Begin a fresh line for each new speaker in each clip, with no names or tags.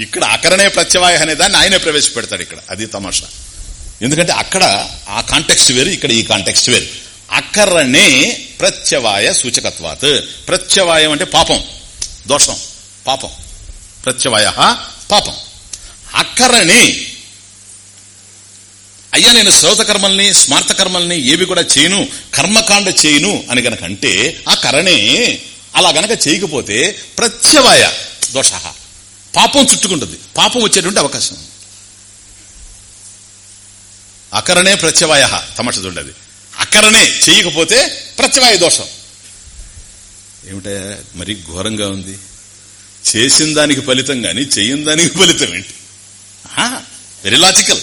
ఇక్కడ అకరణే ప్రత్యవాయ అనే దాన్ని ఆయనే ప్రవేశపెడతాడు ఇక్కడ. అది తమాషా. ఎందుకంటే అక్కడ ఆ కాంటెక్స్ట్ వేరు ఇక్కడ ఈ కాంటెక్స్ట్ వేరు. అకరణే ప్రత్యవాయ సూచకత్వాత్. ప్రత్యవాయం అంటే పాపం దోషం పాపం. ప్రత్యవాయ పాపం. అకరణే అయ్యా నేను శ్రోత కర్మల్ని ఏవి కూడా చేయను కర్మకాండ చేయను అని గనక అంటే ఆ కరణే అలా గనక చేయకపోతే ప్రత్యవాయ దోష. పాపం చుట్టుకుంటుంది. పాపం వచ్చేటువంటి అవకాశం. అకరణే ప్రత్యవాయ తమట అకరణే చేయకపోతే ప్రత్యవాయ దోషం. ఏమిటే? మరి ఘోరంగా ఉంది. చేసిన దానికి ఫలితం గాని చేయని దానికి ఫలితం ఏంటి? వెరీ లాజికల్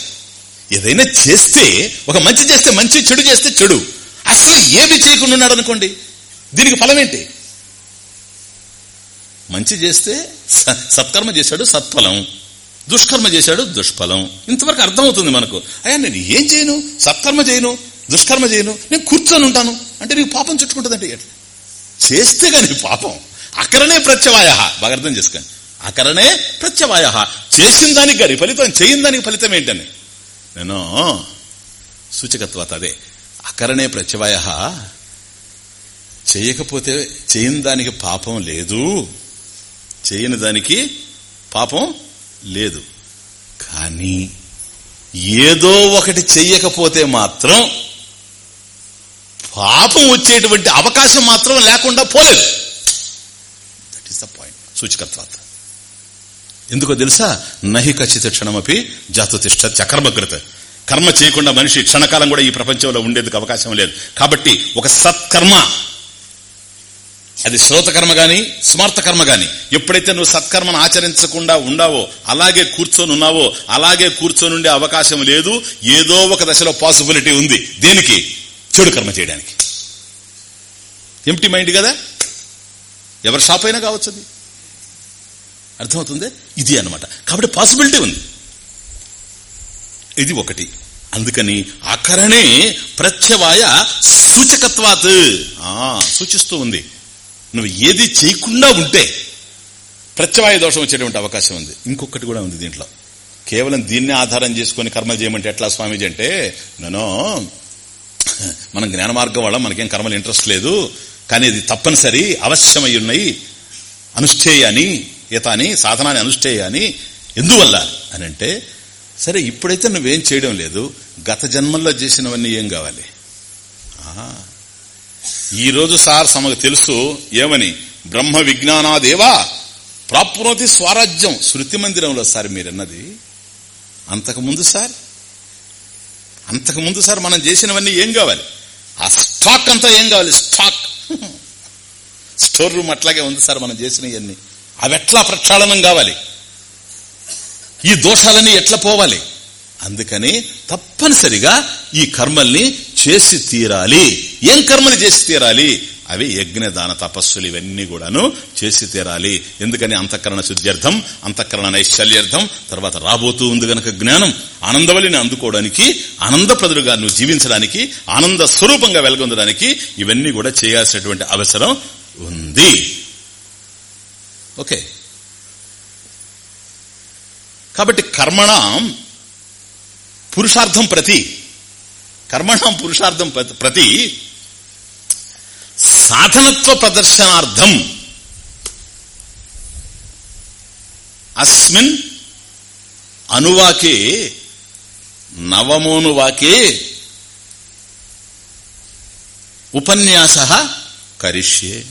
ఏదైనా చేస్తే ఒక మంచి చేస్తే మంచి చెడు చేస్తే చెడు. అసలు ఏమి చేయకుండా ఉన్నాడు అనుకోండి దీనికి ఫలం ఏంటి మంచి చేస్తే స- సత్కర్మ చేశాడు సత్ఫలం. దుష్కర్మ చేశాడు దుష్ఫలం. ఇంతవరకు అర్థమవుతుంది మనకు. అయ్యా నేను ఏం చేయను? సత్కర్మ చేయను? దుష్కర్మ చేయను? నేను కూర్చొని ఉంటాను. అంటే నీకు పాపం చుట్టుకుంటుందంటే ఎట్లా? చేస్తే కానీ పాపం. అకరణే ప్రత్యవాయ. బాగా అర్థం చేసుకోండి. అకరణే ప్రత్యవాయ. చేసిన దానికి కానీ ఫలితం చేయని దానికి ఫలితం ఏంటని? నేను సూచకత్వాత అదే. అకరణే ప్రత్యవాయ. చేయకపోతే చేయని దానికి పాపం లేదు. చేయని దానికి పాపం లేదు. కానీ ఏదో ఒకటి చెయ్యకపోతే మాత్రం పాపం వచ్చేటువంటి అవకాశం మాత్రం లేకుండా పోలేదు. దట్ ఈస్ ద పాయింట్ సూచికత్వాత ఎందుకో తెలుసా? నహి ఖచ్చిత క్షణమపి జాతుతిష్ట చకర్మకృత. కర్మ చేయకుండా మనిషి క్షణకాలం కూడా ఈ ప్రపంచంలో ఉండేందుకు అవకాశం లేదు. కాబట్టి ఒక సత్కర్మ అది శ్రోతకర్మ గాని స్మార్త కర్మ గాని. ఎప్పుడైతే నువ్వు సత్కర్మను ఆచరించకుండా ఉండావో అలాగే కూర్చొని ఉన్నావో అలాగే కూర్చొని ఉండే అవకాశం లేదు. ఏదో ఒక దశలో పాసిబిలిటీ ఉంది. దేనికి? చెడు కర్మ చేయడానికి. ఎంటీ మైండ్ కదా? ఎవరి షాప్ అయినా కావచ్చు అది. అర్థమవుతుంది? ఇది అన్నమాట. కాబట్టి పాసిబిలిటీ ఉంది. ఇది ఒకటి. అందుకని అకరణే ప్రత్యవాయ సూచకత్వాత్. ఆ, సూచిస్తూ ఉంది. నువ్వు ఏది చేయకుండా ఉంటే ప్రత్యవాయ దోషం వచ్చేటువంటి అవకాశం ఉంది. ఇంకొకటి కూడా ఉంది దీంట్లో. కేవలం దీన్నే ఆధారం చేసుకుని కర్మ చేయమంటే ఎట్లా స్వామీజీ అంటే నేను మనం జ్ఞాన మార్గం వల్ల మనకేం కర్మలు ఇంట్రెస్ట్ లేదు కానీ ఇది తప్పనిసరి అవశ్యమై ఉన్నాయి అనుష్ఠేయాని ఈతాని సాధనాన్ని అనుష్ఠేయాని ఎందువల్ల? అని అంటే సరే ఇప్పుడైతే నువ్వేం చేయడం లేదు గత జన్మల్లో చేసినవన్నీ ఏం కావాలి? ఈ రోజు సార్ సమకు తెలుసు ఏమని? బ్రహ్మ విజ్ఞానాదేవా ప్రాప్నోతి స్వరాజ్యం. శృతి మందిరంలో సార్ మీరన్నది. అంతకుముందు సార్ అంతకుముందు సార్ మనం చేసినవన్నీ ఏం కావాలి? ఆ స్టాక్ అంతా ఏం కావాలి? స్టాక్. స్టోర్ రూమ్ అట్లాగే ఉంది సార్ మనం చేసినవన్నీ అవి ఎట్లా ప్రక్షాళనం కావాలి? ఈ దోషాలన్నీ ఎట్లా పోవాలి? అందుకని తప్పనిసరిగా ఈ కర్మల్ని చేసి తీరాలి. ఏం కర్మలు చేసి తీరాలి? అవి యజ్ఞ దాన తపస్సులు ఇవన్నీ కూడాను చేసి తీరాలి. ఎందుకని? అంతఃకరణ శుద్ధ్యర్థం అంతఃకరణ నైశ్చల్యర్థం తర్వాత రాబోతూ ఉంది గనక జ్ఞానం. ఆనందవలిని అందుకోవడానికి ఆనందప్రదులుగా నువ్వు జీవించడానికి ఆనంద స్వరూపంగా వెలగొందడానికి ఇవన్నీ కూడా చేయాల్సినటువంటి అవసరం ఉంది. ఓకే. కాబట్టి కర్మణ పురుషార్థం ప్రతి కర్మణం పురుషార్థం ప్రతి- సాధనత్వ ప్రదర్శనార్థం అస్మిన్ అనువాకే నవమోనువాకే ఉపన్యాస కరిష్యే.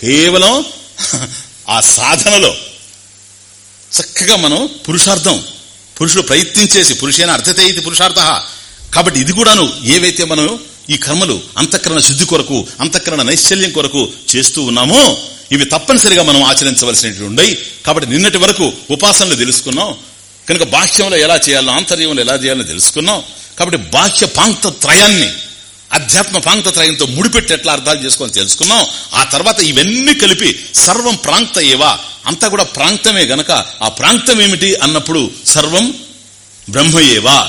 కేవలం ఆ సాధనలో చక్కగా మనం పురుషార్థం పురుషుడు ప్రయత్నించేసి పురుషేన అర్థతే ఇది పురుషార్థ. కాబట్టి ఇది కూడాను ఏవైతే మనం ఈ కర్మలు అంతఃకరణ శుద్ధి కొరకు అంతఃకరణ నైశ్చల్యం కొరకు చేస్తూ ఉన్నామో ఇవి తప్పనిసరిగా మనం ఆచరించవలసినటువంటి ఉండయి. కాబట్టి నిన్నటి వరకు ఉపాసనలు తెలుసుకున్నాం. కనుక బాహ్యంలో ఎలా చేయాలో ఆంతర్యంలో ఎలా చేయాలో తెలుసుకున్నాం. కాబట్టి బాహ్య పాంక్త త్రయాన్ని అధ్యాత్మ పాంక్త త్రయంతో ముడిపెట్టి ఎట్లా అర్థాలు చేసుకొని తెలుసుకున్నాం ఆ తర్వాత ఇవన్నీ కలిపి సర్వం ప్రాంత ఏవా? అంతా కూడా ప్రాంతమే గనక. ఆ ప్రాంతం ఏమిటి అన్నప్పుడు సర్వం బ్రహ్మయేవా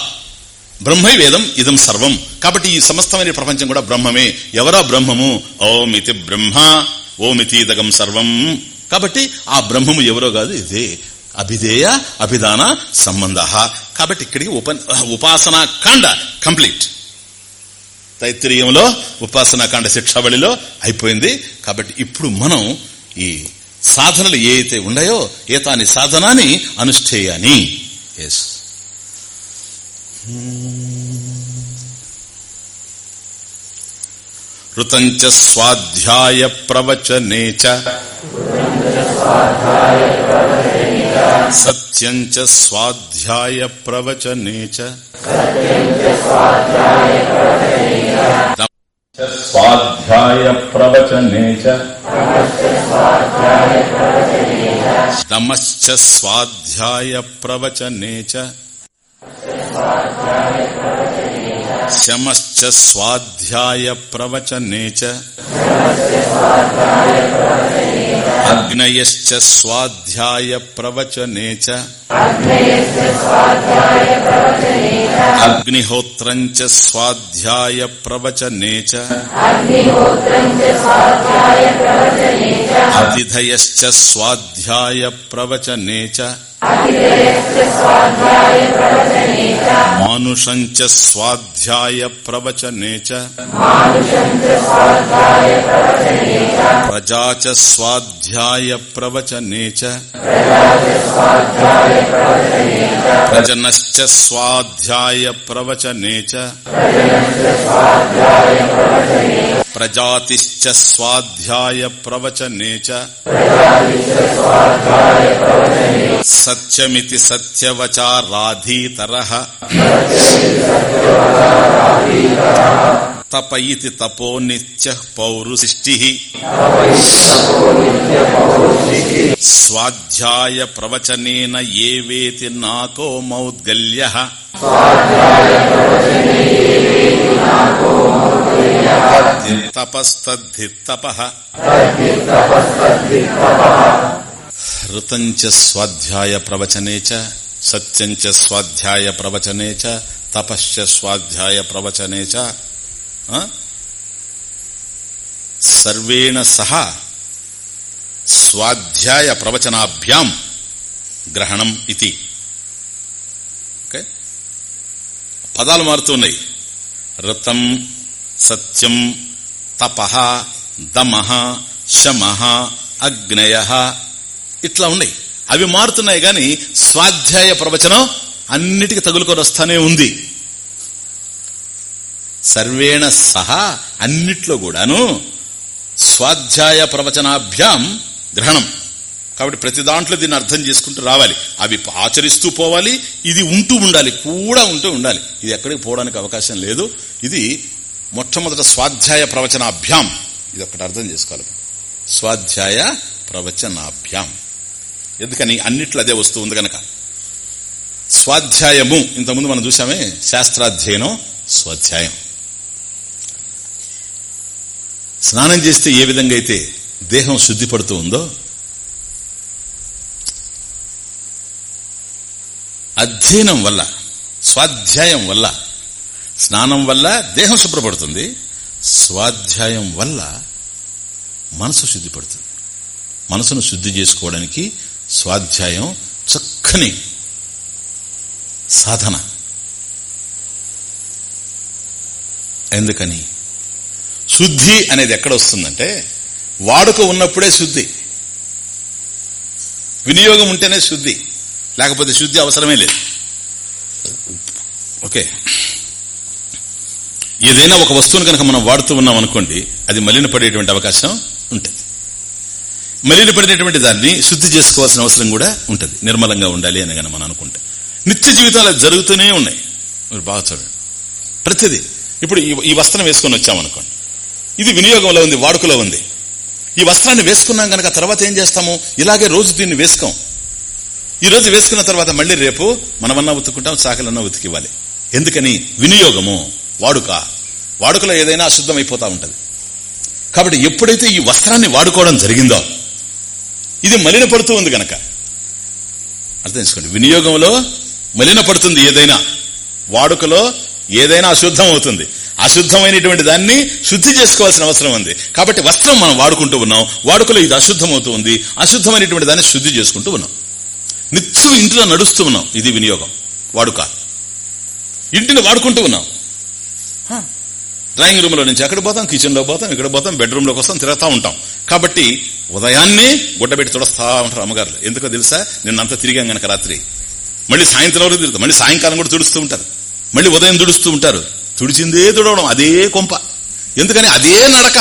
బ్రహ్మై వేదం ఇదం సర్వం. కాబట్టి ఈ సమస్తమైన ప్రపంచం కూడా బ్రహ్మమే. ఎవరా బ్రహ్మము? ఓమితి బ్రహ్మ ఓమితి ఇదగం సర్వం. కాబట్టి ఆ బ్రహ్మము ఎవరో కాదు ఇదే. అభిధేయ అభిధాన సంబంధ. కాబట్టి ఇక్కడికి ఉప ఉపాసనా కాండ కంప్లీట్. తైత్రీయంలో ఉపాసనా కాండ శిక్షావళిలో అయిపోయింది. కాబట్టి ఇప్పుడు మనం ఈ సాధనలు ఏ అయితే ఉన్నాయో ఏతాని సాధనాన్ని అనుష్ఠేయాని. ఎస్ ఋతంచ స్వాధ్యాయ ప్రవచనే చ. స్వాధ్యాయ ప్రవచనే చ స్వాధ్యాయ ప్రవచనే చ దమశ్చ స్వాధ్యాయ ప్రవచనే చ శమశ్చ స్వాధ్యాయ ప్రవచనే చ అగ్నయశ్చ స్వాధ్యాయ ప్రవచనే అగ్నిహోత్రం చ స్వాధ్యాయ ప్రవచనే చ అతిథయశ్చ స్వాధ్యాయ ప్రవచనే చ మానుషం చ స్వాధ్యాయ ప్రవచనే చ ప్రజా చ స్వాధ్యాయ ప్రవచనే చ ప్రజనశ్చ స్వాధ్యాయ ప్రవచనే చ ప్రజాతిశ్చ స్వాధ్యాయ ప్రవచనే చ సత్యమితి సత్యవచారాధీతర తప ఇది తపో నిత్య పౌరుషిష్టి స్వాధ్యాయ ప్రవచనేన ఏవేతి నాకో మౌద్గల్య. తపస్తద్ధితప ఋతంచ స్వాధ్యాయ ప్రవచనే చ సత్యంచ స్వాధ్యాయ ప్రవచనే చ తపశ్చ స్వాధ్యాయ ప్రవచనే చ. సర్వేణ సహ స్వాధ్యాయ ప్రవచనాభ్యాం గ్రహణం ఇది. ఓకే? పదాలు మారుతున్నాయి రతం సత్యం తప దమ శమ అగ్నయ ఇట్లా ఉన్నాయి. అవి మారుతున్నాయి గాని స్వాధ్యాయ ప్రవచనం అన్నిటికీ తగులుకొని వస్తానే ఉంది. సర్వేణ సహా అన్నిట్లో కూడాను స్వాధ్యాయ ప్రవచనాభ్యాం గ్రహణం. కాబట్టి ప్రతి దాంట్లో దీన్ని అర్థం చేసుకుంటూ రావాలి. అవి ఆచరిస్తూ పోవాలి ఇది ఉంటూ ఉండాలి కూడా ఉంటూ ఉండాలి. ఇది ఎక్కడికి పోవడానికి అవకాశం లేదు. ఇది మొట్టమొదట స్వాధ్యాయ ప్రవచనాభ్యాం. ఇది ఒక్కటి అర్థం చేసుకోవాలి. స్వాధ్యాయ ప్రవచనాభ్యాం. ఎందుకని? అన్నిట్లో అదే వస్తూ ఉంది కనుక స్వాధ్యాయము. ఇంతకుముందు మనం చూసామే శాస్త్రాధ్యయనం స్వాధ్యాయం. స్నానం చేస్తే ఏ విధంగా అయితే దేహం శుద్ధి పడుతూ ఉందో అధ్యయనం వల్ల స్వాధ్యాయం వల్ల స్నానం వల్ల దేహం శుభ్రపడుతుంది స్వాధ్యాయం వల్ల మనసు శుద్ధిపడుతుంది. మనసును శుద్ధి చేసుకోవడానికి స్వాధ్యాయం చక్కని సాధన. ఎందుకని? శుద్ధి అనేది ఎక్కడ వస్తుందంటే వాడుక ఉన్నప్పుడే శుద్ధి. వినియోగం ఉంటేనే శుద్ధి. లేకపోతే శుద్ధి అవసరమే లేదు. ఓకే. ఏదైనా ఒక వస్తువును కనుక మనం వాడుతూ ఉన్నాం అనుకోండి అది మలిన పడేటువంటి అవకాశం ఉంటుంది. మలిన పడినటువంటి దాన్ని శుద్ధి చేసుకోవాల్సిన అవసరం కూడా ఉంటుంది. నిర్మలంగా ఉండాలి అని కనుక మనం అనుకుంటే. నిత్య జీవితాలు జరుగుతూనే ఉన్నాయి. మీరు బాగా చూడండి ప్రతిదీ. ఇప్పుడు ఈ వస్త్రం వేసుకొని వచ్చామనుకోండి. ఇది వినియోగంలో ఉంది వాడుకలో ఉంది. ఈ వస్త్రాన్ని వేసుకున్నాం గనక తర్వాత ఏం చేస్తాము? ఇలాగే రోజు దీన్ని వేసుకోం. ఈ రోజు వేసుకున్న తర్వాత మళ్ళీ రేపు మనమన్నా ఉతుకుంటాం చాకలన్నా ఉతికివ్వాలి. ఎందుకని? వినియోగము వాడుక. వాడుకలో ఏదైనా అశుద్ధం అయిపోతా ఉంటుంది. కాబట్టి ఎప్పుడైతే ఈ వస్త్రాన్ని వాడుకోవడం జరిగిందో ఇది మలిన పడుతూ ఉంది గనక. అర్థం చేసుకోండి. వినియోగంలో మలిన పడుతుంది ఏదైనా. వాడుకలో ఏదైనా అశుద్ధం అవుతుంది అశుద్ధమైనటువంటి దాన్ని శుద్ధి చేసుకోవాల్సిన అవసరం ఉంది. కాబట్టి వస్త్రం మనం వాడుకుంటూ ఉన్నాం. వాడుకలో ఇది అశుద్ధమవుతూ ఉంది. అశుద్ధమైనటువంటి దాన్ని శుద్ధి చేసుకుంటూ ఉన్నాం. నిత్యం ఇంట్లో నడుస్తూ ఉన్నాం. ఇది వినియోగం. వాడుక. ఇంటిని వాడుకుంటూ ఉన్నాం. డ్రాయింగ్ రూమ్లో నుంచి అక్కడ పోతాం కిచెన్లో పోతాం ఇక్కడ పోతాం బెడ్రూమ్లోకి వస్తాం తిరుగుతూ ఉంటాం. కాబట్టి ఉదయాన్నే గుడ్డబెట్టి తుడస్తా ఉంటారు అమ్మగారు ఎందుకో తెలుసా? నిన్నంతా తిరిగాం గనక రాత్రి. మళ్ళీ సాయంత్రం వరకు తిరుగుతాం. మళ్ళీ సాయంకాలం కూడా తుడుస్తూ ఉంటారు. మళ్ళీ ఉదయం తుడుస్తూ ఉంటారు. తుడిచిందే తుడవడం అదే కొంప. ఎందుకని? అదే నడక.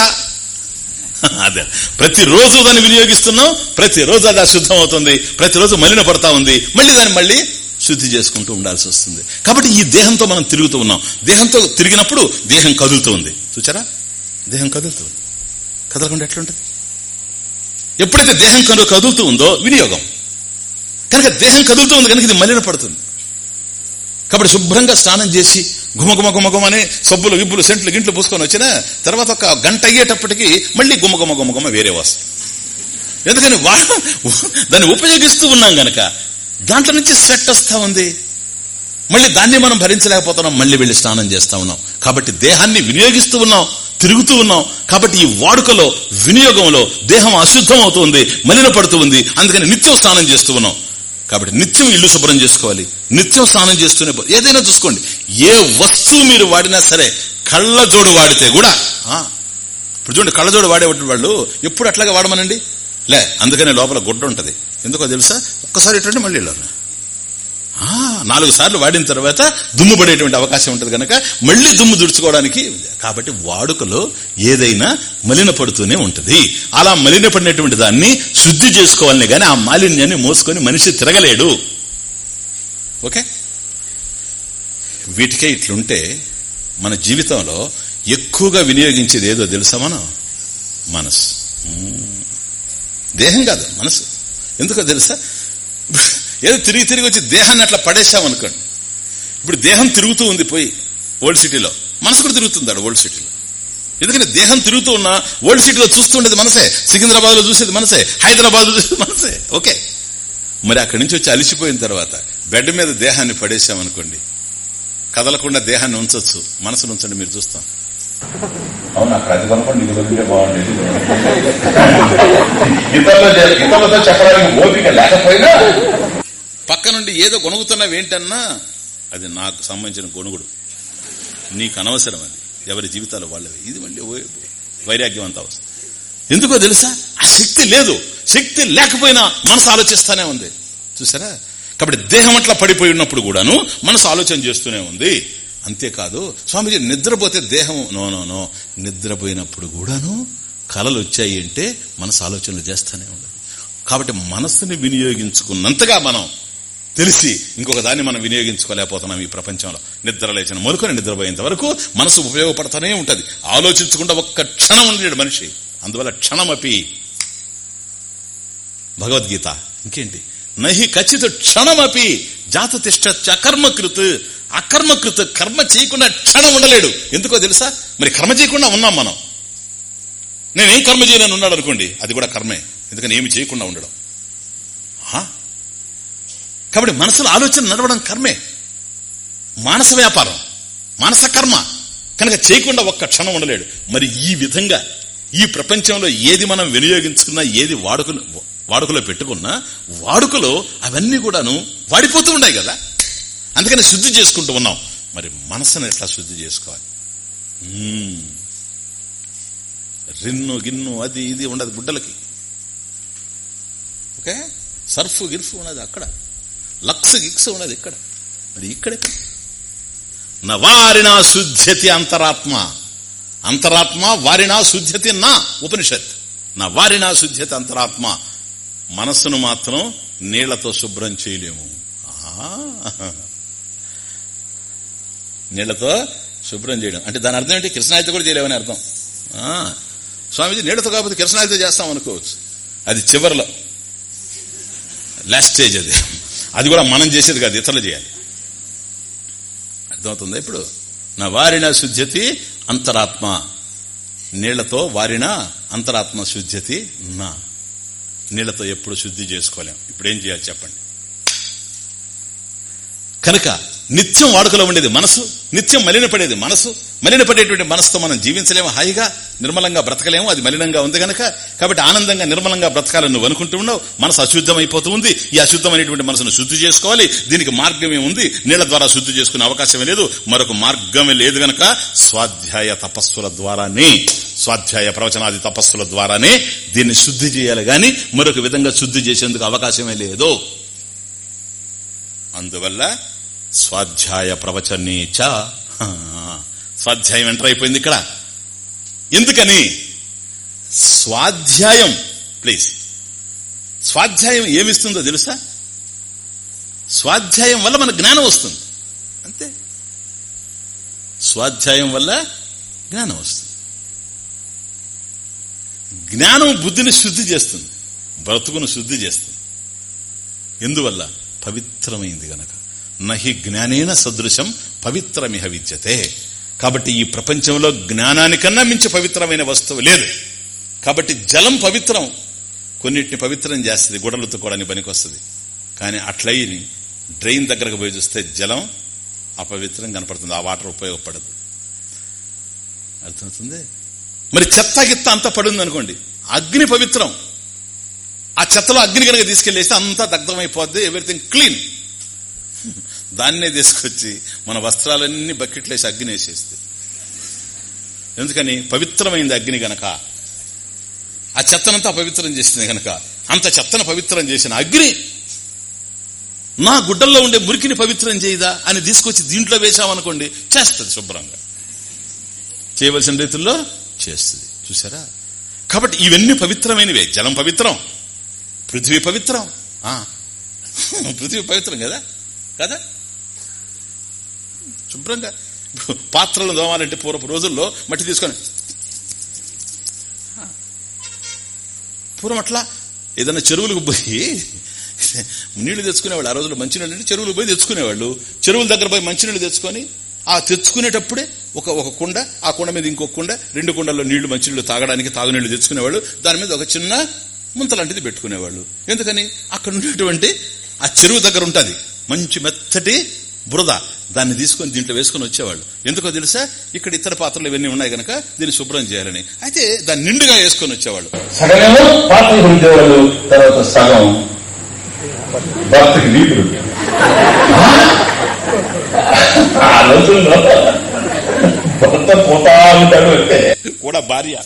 అదే. ప్రతిరోజు దాన్ని వినియోగిస్తున్నాం ప్రతిరోజు అది అశుద్ధం అవుతుంది ప్రతిరోజు మలిన పడతా ఉంది. మళ్ళీ దాన్ని మళ్ళీ శుద్ధి చేసుకుంటూ ఉండాల్సి వస్తుంది. కాబట్టి ఈ దేహంతో మనం తిరుగుతూ ఉన్నాం. దేహంతో తిరిగినప్పుడు దేహం కదులుతూ ఉంది చూచారా? దేహం కదులుతుంది. కదలకుండా ఎట్లుంటుంది? ఎప్పుడైతే దేహం కను కదులుతూ ఉందో వినియోగం. కనుక దేహం కదులుతూ ఉంది కనుక ఇది మలిన పడుతుంది. కాబట్టి శుభ్రంగా స్నానం చేసి గుమగుమ అని సబ్బులు విబ్బులు సెంట్లు గింట్లు పూసుకొని వచ్చిన తర్వాత ఒక గంట అయ్యేటప్పటికి మళ్ళీ గుమగుమ గుమగుమ వేరే వస్తుంది ఎందుకని దాన్ని ఉపయోగిస్తూ ఉన్నాం గనక దాంట్లో నుంచి సెట్ వస్తా ఉంది. మళ్ళీ దాన్ని మనం భరించలేకపోతున్నాం మళ్ళీ వెళ్ళి స్నానం చేస్తా ఉన్నాం. కాబట్టి దేహాన్ని వినియోగిస్తూ ఉన్నాం తిరుగుతూ ఉన్నాం. కాబట్టి ఈ వాడుకలో వినియోగంలో దేహం అశుద్ధం అవుతుంది మలిన పడుతూ ఉంది. అందుకని నిత్యం స్నానం చేస్తూ ఉన్నాం. కాబట్టి నిత్యం ఇల్లు శుభ్రం చేసుకోవాలి. నిత్యం స్నానం చేస్తూనే ఏదైనా చూసుకోండి. ఏ వస్తువు మీరు వాడినా సరే కళ్ళజోడు వాడితే కూడా ఇప్పుడు చూడండి కళ్ళజోడు వాడేటువంటి వాళ్ళు ఎప్పుడు అట్లాగే వాడమనండి? లే అందుకనే లోపల గుడ్డ ఉంటది. ఎందుకో తెలుసా? ఒక్కసారి ఇటువంటి మళ్ళీ నాలుగు సార్లు వాడిన తర్వాత దుమ్ము పడేటువంటి అవకాశం ఉంటుంది కనుక మళ్ళీ దుమ్ము దుడుచుకోవడానికి కాబట్టి వాడుకలో ఏదైనా మలిన పడుతూనే ఉంటుంది. అలా మలిన పడినటువంటి దాన్ని శుద్ధి చేసుకోవాలని గాని ఆ మాలిన్యాన్ని మోసుకొని మనిషి తిరగలేడు. ఓకే? వీటికే ఇట్లుంటే మన జీవితంలో ఎక్కువగా వినియోగించేది ఏదో తెలుసా మనం? మనసు దేహం కాదు మనసు ఎందుకో తెలుసా? ఏదో తిరిగి తిరిగి వచ్చి దేహాన్ని అట్లా పడేసామనుకోండి ఇప్పుడు దేహం తిరుగుతూ ఉంది పోయి ఓల్డ్ సిటీలో. మనసు కూడా తిరుగుతుంది ఓల్డ్ సిటీలో. ఎందుకంటే దేహం తిరుగుతూ ఉన్నా ఓల్డ్ సిటీలో చూస్తుండేది మనసే. సికింద్రాబాద్లో చూసేది మనసే. హైదరాబాద్లో చూసేది మనసే. ఓకే. మరి అక్కడి నుంచి వచ్చి అలిసిపోయిన తర్వాత బెడ్ మీద దేహాన్ని పడేసామనుకోండి కదలకుండా దేహాన్ని ఉంచొచ్చు. మనసును ఉంచండి మీరు చూస్తాం. అవును కొనుక్కోండి ఇది బాగుండేది. ఇతరులతో ఇతరులతో చెప్పడానికి ఓపిక లేకపోయినా పక్క నుండి ఏదో గొనుగుతున్నావు ఏంటన్నా అది నాకు సంబంధించిన గొనుగుడు నీకు అనవసరం అది. ఎవరి జీవితాలు వాళ్ళవి. ఇది మళ్ళీ వైరాగ్యం అంతా ఎందుకో తెలుసా? ఆ శక్తి లేదు. శక్తి లేకపోయినా మనసు ఆలోచిస్తానే ఉంది. చూసారా? కాబట్టి దేహం అట్లా పడిపోయి ఉన్నప్పుడు కూడాను మనసు ఆలోచన చేస్తూనే ఉంది. అంతేకాదు స్వామిజీ నిద్రపోతే దేహం నో నో నో నిద్రపోయినప్పుడు కూడాను కళలు వచ్చాయి అంటే మనసు ఆలోచనలు చేస్తూనే ఉండదు కాబట్టి మనస్సుని వినియోగించుకున్నంతగా మనం తెలిసి ఇంకొక దాన్ని మనం వినియోగించుకోలేకపోతున్నాం ఈ ప్రపంచంలో. నిద్ర లేచిన మరుకొని నిద్రపోయేంత వరకు మనసు ఉపయోగపడుతూనే ఉంటది. ఆలోచించకుండా ఒక్క క్షణం ఉండలేడు మనిషి. అందువల్ల క్షణమపి భగవద్గీత. ఇంకేంటి? నహి ఖచ్చిత క్షణమపి జాత తిష్ట అకర్మకృత్ అకర్మకృత్ కర్మ చేయకుండా క్షణం ఉండలేడు. ఎందుకో తెలుసా? మరి కర్మ చేయకుండా ఉన్నాం మనం. నేనేం కర్మ చేయలేని ఉన్నాడు అనుకోండి అది కూడా కర్మే. ఎందుకని ఏమి చేయకుండా ఉండడం? కాబట్టి మనసులో ఆలోచన నడవడం కర్మే. మానస వ్యాపారం మానస కర్మ. కనుక చేయకుండా ఒక్క క్షణం ఉండలేడు. మరి ఈ విధంగా ఈ ప్రపంచంలో ఏది మనం వినియోగించుకున్నా ఏది వాడుకు వాడుకలో పెట్టుకున్నా వాడుకలో అవన్నీ కూడాను వాడిపోతూ ఉన్నాయి కదా. అందుకని శుద్ధి చేసుకుంటూ ఉన్నాం. మరి మనసును ఎట్లా శుద్ధి చేసుకోవాలి? రిన్ను గిన్ను అది ఇది ఉండదు బుడ్డలకి. ఓకే? సర్ఫ్ గిర్ఫ్ ఉన్నది అక్కడ. లక్స్ గిక్స్ ఉన్నది ఇక్కడ. మరి ఇక్కడ నవారినా శుద్ధ్యతి అంతరాత్మ. అంతరాత్మ వారినా శుద్ధ్యతి నా. ఉపనిషత్. నా వారినా శుద్ధ్యతి అంతరాత్మ. మనస్సును మాత్రం నీళ్ళతో శుభ్రం చేయలేము. నీళ్ళతో శుభ్రం చేయడం. అంటే దాని అర్థం ఏంటి? కృష్ణాయితో కూడా చేయలేమని అర్థం. స్వామిజీ నీళ్ళతో కాకపోతే కృష్ణాయితో చేస్తాం అనుకోవచ్చు. అది చివరిలో. లాస్ట్ స్టేజ్ అది. అది కూడా మనం చేసేది కాదు ఇతరులు చేయాలి. అర్థమవుతుందా ఇప్పుడు? నా వారిన శుద్ధ్యతి అంతరాత్మ. నీళ్ళతో వారిన అంతరాత్మ శుద్ధ్యతి నా. నీళ్ళతో ఎప్పుడు శుద్ధి చేసుకోలేం. ఇప్పుడు ఏం చేయాలి చెప్పండి. కనుక నిత్యం వాడుకలో ఉండేది మనసు నిత్యం మలినపడేది మనసు. మలినపడేటువంటి మనసుతో మనం జీవించలేము. హాయిగా నిర్మలంగా బ్రతకలేము. అది మలినంగా ఉంది గనక. కాబట్టి ఆనందంగా నిర్మలంగా బ్రతకాలని నువ్వు అనుకుంటూ ఉన్నావు. మనసు అశుద్ధం ఉంది. ఈ అశుద్ధమైనటువంటి మనసును శుద్ధి చేసుకోవాలి. దీనికి మార్గమే ఉంది. నీళ్ళ ద్వారా శుద్ధి చేసుకునే అవకాశమే లేదు. మరొక మార్గమే లేదు గనక స్వాధ్యాయ తపస్సుల ద్వారానే స్వాధ్యాయ ప్రవచనాది తపస్సుల ద్వారానే దీన్ని శుద్ధి చేయాలి. గాని మరొక విధంగా శుద్ధి చేసేందుకు అవకాశమే లేదు. అందువల్ల స్వాధ్యాయ ప్రవచనేచ స్వాధ్యాయం ఎంటర్ అయిపోయింది ఇక్కడ. ఎందుకని? స్వాధ్యాయం ప్లీజ్ స్వాధ్యాయం ఏమిస్తుందో తెలుసా? స్వాధ్యాయం వల్ల మన జ్ఞానం వస్తుంది. అంతే. స్వాధ్యాయం వల్ల జ్ఞానం వస్తుంది. జ్ఞానం బుద్ధిని శుద్ధి చేస్తుంది. బ్రతుకును శుద్ధి చేస్తుంది. ఎందువల్ల? పవిత్రమైంది గనక. నహి జ్ఞానేన సదృశం పవిత్రమిహ విద్యతే. కాబట్టి ఈ ప్రపంచంలో జ్ఞానానికన్నా మించి పవిత్రమైన వస్తువు లేదు. కాబట్టి జలం పవిత్రం. కొన్నిటిని పవిత్రం చేస్తుంది గుడలుతుకోవడానికి పనికొస్తుంది. కానీ అట్లయిని డ్రైన్ దగ్గరకు పోయి చూస్తే జలం అపవిత్రం కనపడుతుంది ఆ వాటర్ ఉపయోగపడదు. అర్థమవుతుంది? మరి చెత్త గిత్త అంతా పడింది అనుకోండి అగ్ని పవిత్రం. ఆ చెత్తలో అగ్ని కనుక తీసుకెళ్ళేస్తే అంతా దగ్ధమైపోద్ది ఎవ్రీథింగ్ క్లీన్ దాన్నే తీసుకొచ్చి మన వస్త్రాలన్నీ బకెట్లేసి అగ్ని వేసేస్తే. ఎందుకని? పవిత్రమైంది అగ్ని గనక. ఆ చెత్తనంతా పవిత్రం చేసింది గనక. అంత చెత్తను పవిత్రం చేసిన అగ్ని నా గుడ్డల్లో ఉండే మురికిని పవిత్రం చేయదా అని తీసుకొచ్చి దీంట్లో వేశామనుకోండి చేస్తుంది శుభ్రంగా. చేయవలసిన రీతుల్లో చేస్తుంది. చూసారా కాబట్టి ఇవన్నీ పవిత్రమైనవే. జలం పవిత్రం పృథ్వీ పవిత్రం. పృథ్వీ పవిత్రం కదా? కదా? శుభ్రంగా పాత్రలు దోమాలంటే పూర్వపు రోజుల్లో మట్టి తీసుకొని. పూర్వం అట్లా ఏదన్నా చెరువులకు పోయి నీళ్ళు తెచ్చుకునేవాళ్ళు. ఆ రోజుల్లో మంచినీళ్ళు అంటే చెరువులు పోయి తెచ్చుకునేవాళ్ళు. చెరువుల దగ్గర పోయి మంచినీళ్ళు తెచ్చుకొని ఆ తెచ్చుకునేటప్పుడే ఒక ఒక కుండ ఆ కుండ మీద ఇంకొక కుండ రెండు కుండల్లో నీళ్ళు మంచినీళ్ళు తాగడానికి తాగునీళ్ళు తెచ్చుకునేవాళ్ళు. దాని మీద ఒక చిన్న ముంత లాంటిది పెట్టుకునేవాళ్ళు. ఎందుకని? అక్కడ ఉండేటువంటి ఆ చెరువు దగ్గర ఉంటది. మంచి మెత్తటి బురద దాన్ని తీసుకొని దీంట్లో వేసుకొని వచ్చేవాళ్ళు. ఎందుకో తెలుసా? ఇక్కడ ఇతర పాత్రలు ఇవన్నీ ఉన్నాయి గనక దీన్ని శుభ్రం చేయాలని. అయితే దాన్ని నిండుగా వేసుకొని వచ్చేవాళ్ళు.
సగమేమో తర్వాత సగం భర్తకి వీపులు ఆ? రోజుల్లో భర్త పోతా ఉంటాడు అంటే.
కూడా భార్య.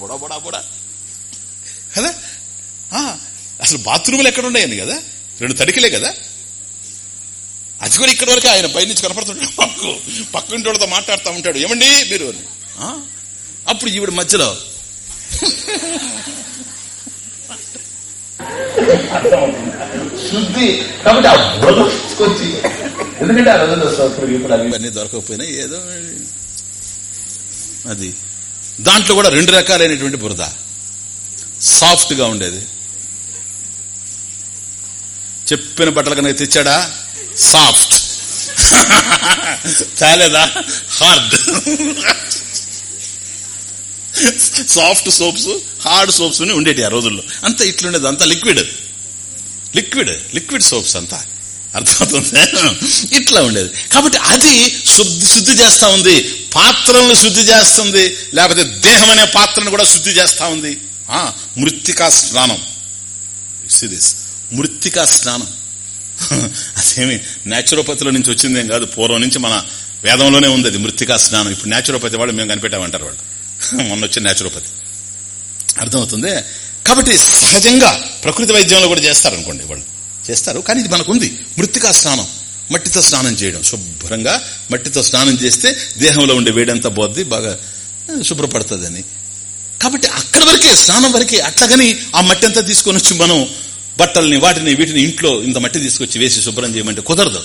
బుడా బుడా బుడా. కదా? అసలు బాత్రూములు ఎక్కడ ఉన్నాయని కదా? రెండు తడికలే కదా? అది కూడా ఇక్కడ వరకు ఆయన పైనుంచి కనపడుతుంటాడు పక్కు పక్కింటి వాళ్ళతో మాట్లాడుతూ ఉంటాడు. ఏమండి మీరు? అప్పుడు ఈవిడ మధ్యలో
శుద్ధి. కాబట్టి ఆ ఎందుకంటే ఆ రోజుల్లో సోపులు
దొరకకపోయినా ఏదో అది. దాంట్లో కూడా రెండు రకాలైనటువంటి బురద. సాఫ్ట్గా ఉండేది. చెప్పిన బట్టలు కనుక తెచ్చాడా? Soft. చాలేదా? Hard. Soft soaps hard soaps ఉండేటి ఆ రోజుల్లో. అంతా ఇట్లుండేది అంతా లిక్విడ్. లిక్విడ్ లిక్విడ్ సోప్స్ అంతా. అర్థమవుతుంది? ఇట్లా ఉండేది. కాబట్టి అది శుద్ధి శుద్ధి చేస్తా ఉంది. పాత్రలను శుద్ధి చేస్తుంది లేకపోతే దేహం అనే పాత్రను కూడా శుద్ధి చేస్తా ఉంది. ఆ మృత్తికా స్నానం. సిరీస్ మృత్తికా స్నానం. అదేమి న్యాచురోపతిలో నుంచి వచ్చిందేం కాదు పూర్వం నుంచి మన వేదంలోనే ఉంది అది మృతికా స్నానం. ఇప్పుడు న్యాచురోపతి వాళ్ళు మేము కనిపెట్టామంటారు వాళ్ళు. మొన్న వచ్చిన న్యాచురోపతి అర్థమవుతుంది? కాబట్టి సహజంగా ప్రకృతి వైద్యంలో కూడా చేస్తారనుకోండి వాళ్ళు. చేస్తారు కానీ ఇది మనకుంది. మృతికా స్నానం. మట్టితో స్నానం చేయడం. శుభ్రంగా మట్టితో స్నానం చేస్తే దేహంలో ఉండే వేడంతా పోద్ది బాగా ఆ, శుభ్రపడుతుందని. కాబట్టి అక్కడ వరకే స్నానం వరకే అట్లాగని ఆ మట్టి అంతా తీసుకొని వచ్చి మనం బట్టల్ని వాటిని వీటిని ఇంట్లో ఇంత మట్టి తీసుకొచ్చి వేసి శుభ్రం చేయమంటే కుదరదు.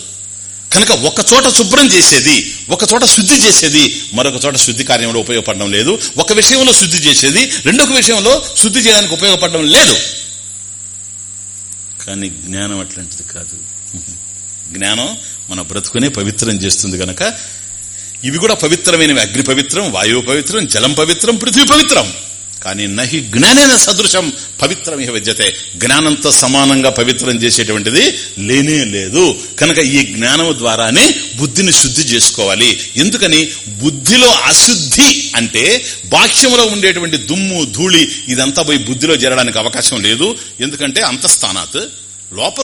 కనుక ఒక చోట శుభ్రం చేసేది ఒక చోట శుద్ధి చేసేది మరొక చోట శుద్ధి కార్యంలో ఉపయోగపడడం లేదు. ఒక విషయంలో శుద్ధి చేసేది రెండొక విషయంలో శుద్ధి చేయడానికి ఉపయోగపడడం లేదు. కానీ జ్ఞానం అట్లాంటిది కాదు. జ్ఞానం మన బ్రతుకునే పవిత్రం చేస్తుంది గనక ఇవి కూడా పవిత్రమైనవి. అగ్ని పవిత్రం వాయువు పవిత్రం జలం పవిత్రం పృథ్వీ పవిత్రం. కానీ నహి జ్ఞానేన సదృశం పవిత్రమిహ విద్యతే. జ్ఞానంతో సమానంగా పవిత్రం చేసేటువంటిది లేనే లేదు. కనుక ఈ జ్ఞానం ద్వారానే బుద్ధిని శుద్ధి చేసుకోవాలి. ఎందుకని? బుద్ధిలో అశుద్ధి అంటే బాహ్యంలో ఉండేటువంటి దుమ్ము ధూళి ఇదంతా పోయి బుద్ధిలో చేరడానికి అవకాశం లేదు. ఎందుకంటే అంతఃస్థానాత్. లోపల